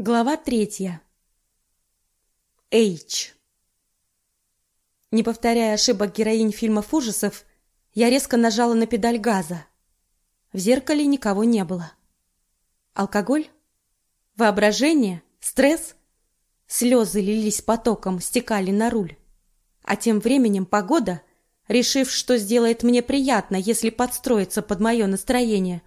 Глава третья. Эйч. Не повторяя ошибок героинь фильмов ужасов, я резко нажала на педаль газа. В зеркале никого не было. Алкоголь? Воображение? Стресс? Слезы лились потоком, стекали на руль. А тем временем погода, решив, что сделает мне приятно, если подстроиться под мое настроение,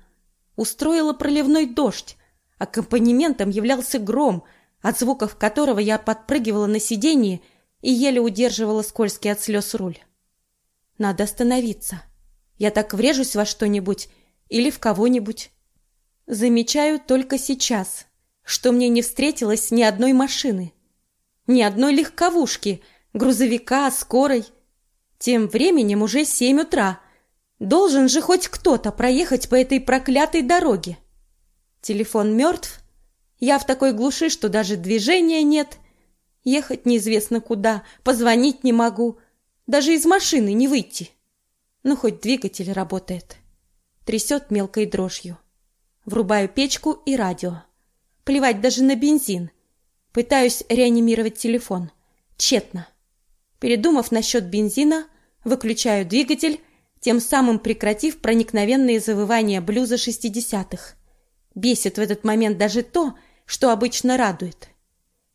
устроила проливной дождь, Аккомпанементом являлся гром, от звуков которого я подпрыгивала на сиденье и еле удерживала скользкий от слез руль. Надо остановиться. Я так врежусь во что-нибудь или в кого-нибудь. Замечаю только сейчас, что мне не встретилось ни одной машины, ни одной легковушки, грузовика, скорой. Тем временем уже семь утра. Должен же хоть кто-то проехать по этой проклятой дороге. Телефон мертв. Я в такой глуши, что даже движения нет. Ехать неизвестно куда, позвонить не могу. Даже из машины не выйти. Ну, хоть двигатель работает. Трясет мелкой дрожью. Врубаю печку и радио. Плевать даже на бензин. Пытаюсь реанимировать телефон. Тщетно. Передумав насчет бензина, выключаю двигатель, тем самым прекратив проникновенные завывания блюза шестидесятых. Бесит в этот момент даже то, что обычно радует.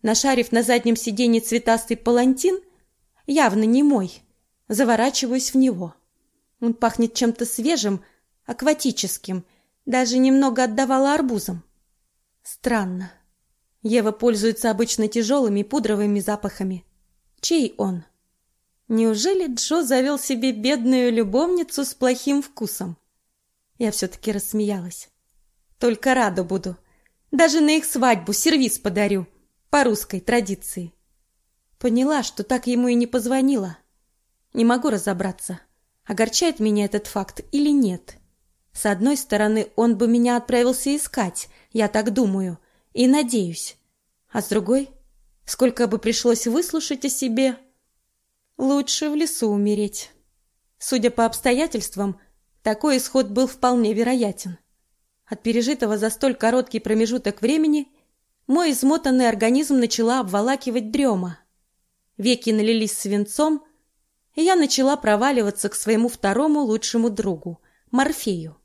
Нашарив на заднем сиденье цветастый палантин, явно не мой, заворачиваюсь в него. Он пахнет чем-то свежим, акватическим, даже немного отдавало арбузом. Странно. Ева пользуется обычно тяжелыми пудровыми запахами. Чей он? Неужели Джо завел себе бедную любовницу с плохим вкусом? Я все-таки рассмеялась. Только рада буду. Даже на их свадьбу сервиз подарю. По русской традиции. Поняла, что так ему и не позвонила. Не могу разобраться, огорчает меня этот факт или нет. С одной стороны, он бы меня отправился искать, я так думаю, и надеюсь. А с другой, сколько бы пришлось выслушать о себе, лучше в лесу умереть. Судя по обстоятельствам, такой исход был вполне вероятен. От пережитого за столь короткий промежуток времени мой измотанный организм начала обволакивать дрема. Веки налились свинцом, и я начала проваливаться к своему второму лучшему другу, Морфею.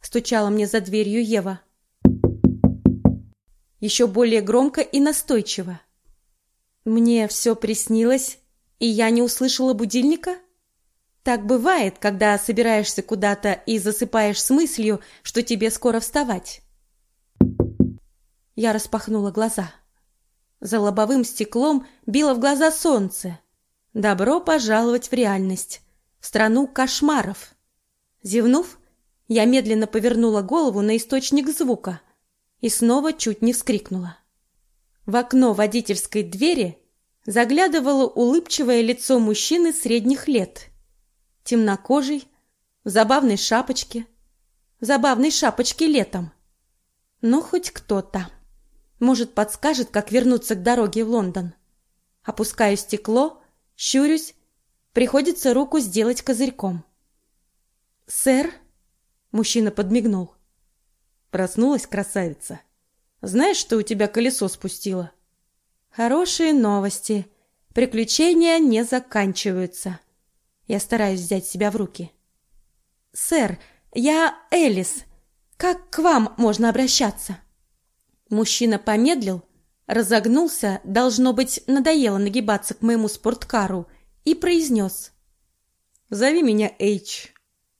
Стучала мне за дверью Ева. Еще более громко и настойчиво. Мне все приснилось, и я не услышала будильника? Так бывает, когда собираешься куда-то и засыпаешь с мыслью, что тебе скоро вставать. Я распахнула глаза. За лобовым стеклом било в глаза солнце. Добро пожаловать в реальность, в страну кошмаров. Зевнув, я медленно повернула голову на источник звука и снова чуть не вскрикнула. В окно водительской двери заглядывало улыбчивое лицо мужчины средних лет темнокожий, в забавной шапочке, забавной шапочке летом. Но хоть кто-то. Может, подскажет, как вернуться к дороге в Лондон. Опускаю стекло, щурюсь, приходится руку сделать козырьком. «Сэр?» — мужчина подмигнул. Проснулась красавица. «Знаешь, что у тебя колесо спустило?» «Хорошие новости. Приключения не заканчиваются». Я стараюсь взять себя в руки. «Сэр, я Элис. Как к вам можно обращаться?» Мужчина помедлил, разогнулся, должно быть, надоело нагибаться к моему спорткару, и произнес. «Зови меня Эйч.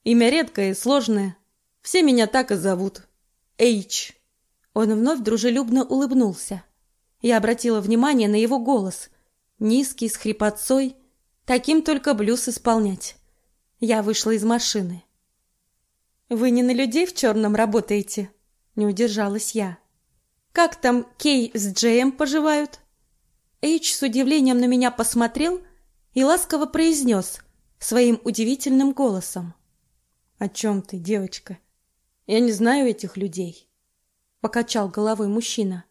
Имя редкое сложное. Все меня так и зовут. Эйч». Он вновь дружелюбно улыбнулся. Я обратила внимание на его голос. Низкий, с хрипотцой, Таким только блюз исполнять. Я вышла из машины. Вы не на людей в черном работаете? Не удержалась я. Как там Кей с Джеем поживают? Эйч с удивлением на меня посмотрел и ласково произнес своим удивительным голосом: "О чем ты, девочка? Я не знаю этих людей". Покачал головой мужчина.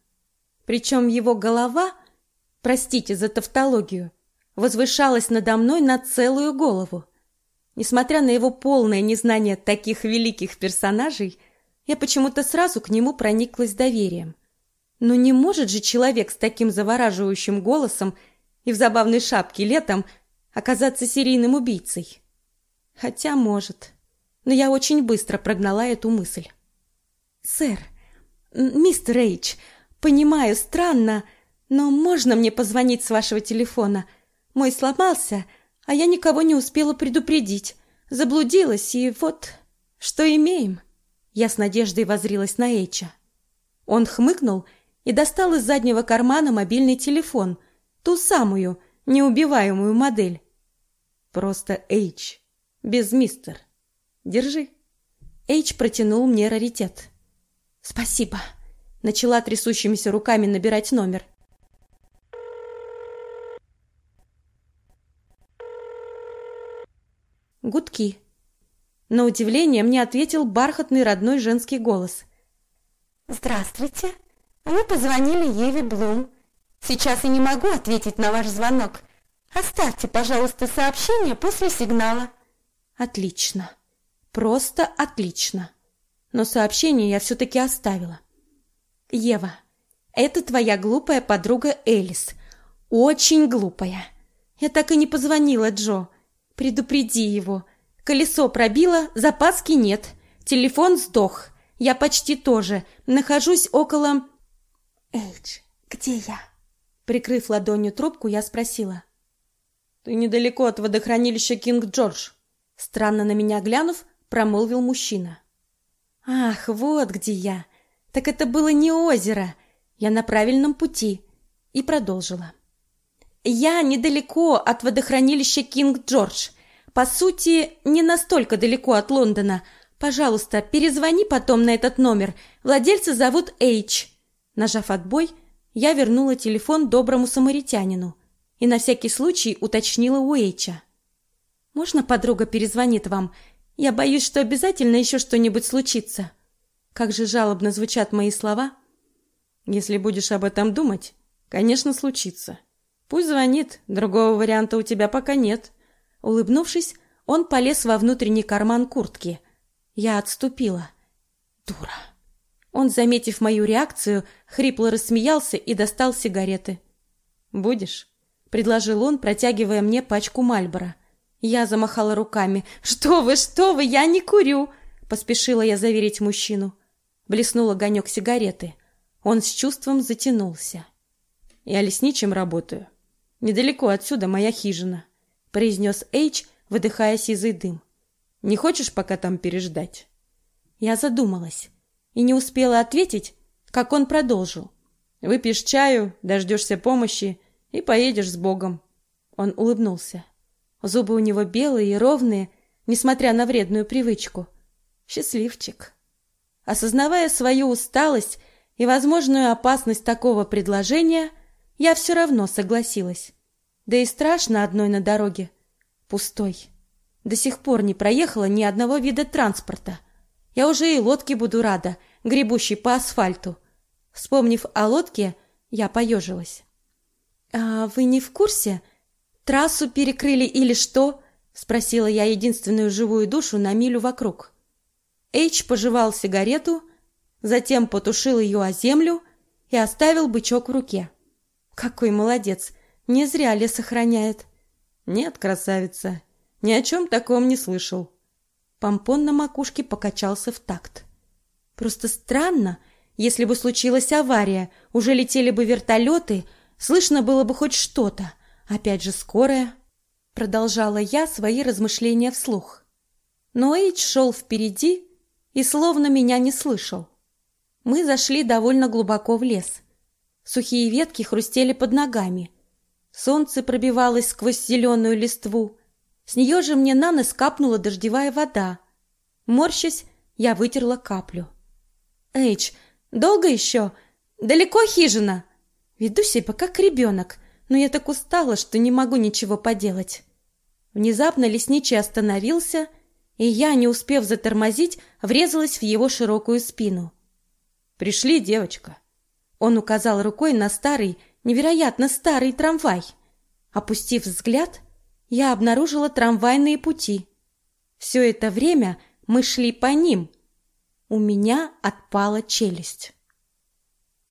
Причем его голова, простите за тавтологию, возвышалась надо мной на целую голову. Несмотря на его полное незнание таких великих персонажей, Я почему-то сразу к нему прониклась доверием. Но не может же человек с таким завораживающим голосом и в забавной шапке летом оказаться серийным убийцей. Хотя может. Но я очень быстро прогнала эту мысль. Сэр, мистер Эйч, понимаю, странно, но можно мне позвонить с вашего телефона? Мой сломался, а я никого не успела предупредить. Заблудилась, и вот что имеем. Я с надеждой возрилась на Эйча. Он хмыкнул и достал из заднего кармана мобильный телефон, ту самую неубиваемую модель. Просто Эйч, без мистер. Держи. Эйч протянул мне раритет. Спасибо. Начала трясущимися руками набирать номер. Гудки. На удивление мне ответил бархатный родной женский голос. Здравствуйте. Вы позвонили Еве Блум. Сейчас я не могу ответить на ваш звонок. Оставьте, пожалуйста, сообщение после сигнала. Отлично. Просто отлично. Но сообщение я все таки оставила. Ева, это твоя глупая подруга Элис. Очень глупая. Я так и не позвонила Джо. Предупреди его. Колесо пробило, запаски нет. Телефон сдох. Я почти тоже. Нахожусь около... Эйдж, где я? Прикрыв ладонью трубку, я спросила. Ты недалеко от водохранилища Кинг Джордж. Странно на меня глянув, промолвил мужчина. Ах, вот где я. Так это было не озеро. Я на правильном пути. И продолжила. Я недалеко от водохранилища Кинг Джордж. По сути, не настолько далеко от Лондона. Пожалуйста, перезвони потом на этот номер. Владельца зовут Эйч. Нажав отбой, я вернула телефон доброму самаритянину и на всякий случай уточнила у Эйча. Можно подруга перезвонит вам? Я боюсь, что обязательно еще что-нибудь случится. Как же жалобно звучат мои слова. Если будешь об этом думать, конечно, случится. Пусть звонит, другого варианта у тебя пока нет. Улыбнувшись, он полез во внутренний карман куртки. Я отступила. Дура. Он, заметив мою реакцию, хрипло рассмеялся и достал сигареты. Будешь? предложил он, протягивая мне пачку Мальбора. Я замахала руками. Что вы, что вы, я не курю, поспешила я заверить мужчину. Блеснул огонек сигареты. Он с чувством затянулся. Я лесничим работаю. Недалеко отсюда моя хижина, произнес Эйч, выдыхая сизый дым. Не хочешь пока там переждать? Я задумалась и не успела ответить, как он продолжил. Выпьешь чаю, дождешься помощи и поедешь с Богом. Он улыбнулся. Зубы у него белые и ровные, несмотря на вредную привычку. Счастливчик. Осознавая свою усталость и возможную опасность такого предложения, я все равно согласилась. Да и страшно одной на дороге. Пустой. До сих пор не проехала ни одного вида транспорта. Я уже и лодке буду рада, гребущей по асфальту. Вспомнив о лодке, я поежилась. «А вы не в курсе? Трассу перекрыли или что?» — спросила я единственную живую душу на милю вокруг. Эйч пожевал сигарету, затем потушил ее о землю и оставил бычок в руке. Какой молодец! Не зря лес охраняет. Нет, красавица, ни о чем таком не слышал. Помпон на макушке покачался в такт. Просто странно, если бы случилась авария, уже летели бы вертолеты, слышно было бы хоть что-то. Опять же скорая. Продолжала я свои размышления вслух. Но Эйч шел впереди и словно меня не слышал. Мы зашли довольно глубоко в лес. Сухие ветки хрустели под ногами. Солнце пробивалось сквозь зеленую листву. С нее же мне на нос капнула дождевая вода. Морщась, я вытерла каплю. Эйч, долго еще? Далеко хижина? Веду себя как ребенок, но я так устала, что не могу ничего поделать. Внезапно лесничий остановился, и я, не успев затормозить, врезалась в его широкую спину. Пришли, девочка. Он указал рукой на старый, невероятно старый трамвай. Опустив взгляд, я обнаружила трамвайные пути. Все это время мы шли по ним. У меня отпала челюсть.